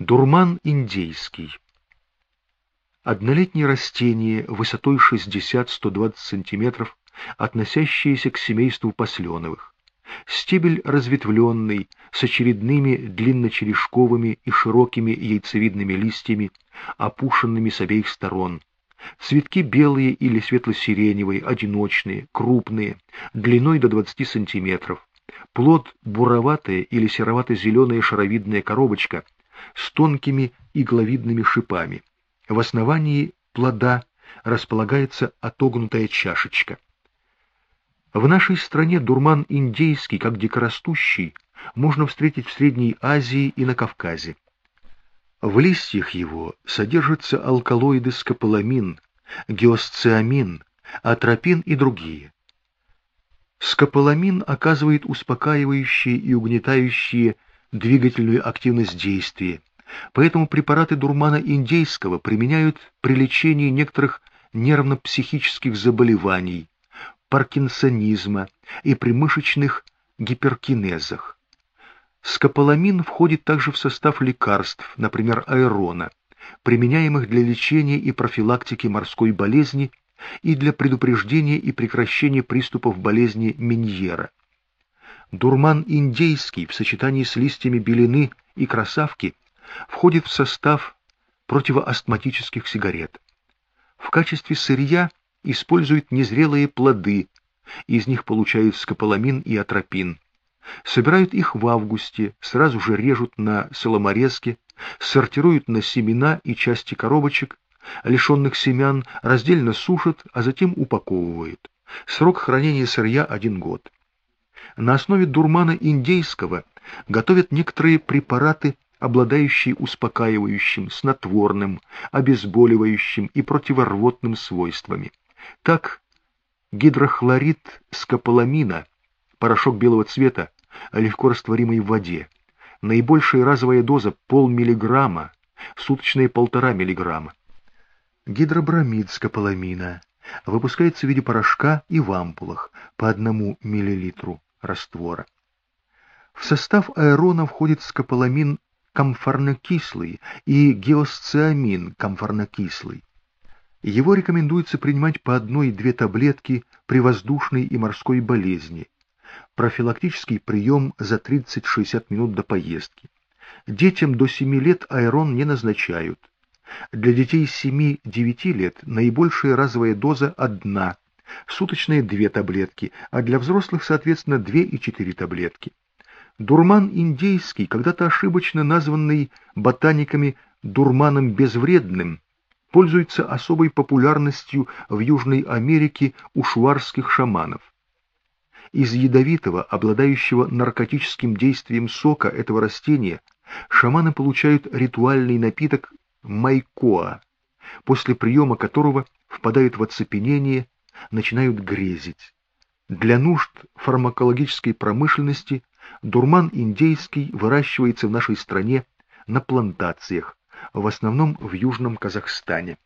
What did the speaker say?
Дурман индейский. Однолетнее растение высотой 60-120 см, относящееся к семейству посленовых. Стебель разветвленный, с очередными длинночерешковыми и широкими яйцевидными листьями, опушенными с обеих сторон. Цветки белые или светло-сиреневые, одиночные, крупные, длиной до 20 см. Плод буроватая или серовато-зеленая шаровидная коробочка с тонкими игловидными шипами. В основании плода располагается отогнутая чашечка. В нашей стране дурман индейский, как дикорастущий, можно встретить в Средней Азии и на Кавказе. В листьях его содержатся алкалоиды скополамин, геосциамин, атропин и другие. Скополамин оказывает успокаивающие и угнетающие двигательную активность действия, поэтому препараты дурмана индейского применяют при лечении некоторых нервно-психических заболеваний, паркинсонизма и при мышечных гиперкинезах. Скополамин входит также в состав лекарств, например, аэрона, применяемых для лечения и профилактики морской болезни и для предупреждения и прекращения приступов болезни Меньера. Дурман индейский в сочетании с листьями белины и красавки входит в состав противоастматических сигарет. В качестве сырья используют незрелые плоды, из них получают скополамин и атропин. Собирают их в августе, сразу же режут на соломорезке, сортируют на семена и части коробочек, лишенных семян, раздельно сушат, а затем упаковывают. Срок хранения сырья один год. На основе дурмана индейского готовят некоторые препараты, обладающие успокаивающим, снотворным, обезболивающим и противорвотным свойствами. Так, гидрохлорид скополамина, порошок белого цвета, легко растворимый в воде, наибольшая разовая доза полмиллиграмма, суточная полтора миллиграмма. Гидробромид скополамина выпускается в виде порошка и в ампулах по одному миллилитру раствора. В состав аэрона входит скополамин камфорнокислый и геосциамин камфорнокислый. Его рекомендуется принимать по одной-две таблетки при воздушной и морской болезни. Профилактический прием за 30-60 минут до поездки. Детям до 7 лет аэрон не назначают. Для детей 7-9 лет наибольшая разовая доза одна, суточные две таблетки, а для взрослых, соответственно, 2 и 4 таблетки. Дурман индейский, когда-то ошибочно названный ботаниками дурманом безвредным, пользуется особой популярностью в Южной Америке у шварских шаманов. Из ядовитого, обладающего наркотическим действием сока этого растения, шаманы получают ритуальный напиток майкоа, после приема которого впадают в оцепенение, начинают грезить. Для нужд фармакологической промышленности дурман индейский выращивается в нашей стране на плантациях, в основном в Южном Казахстане.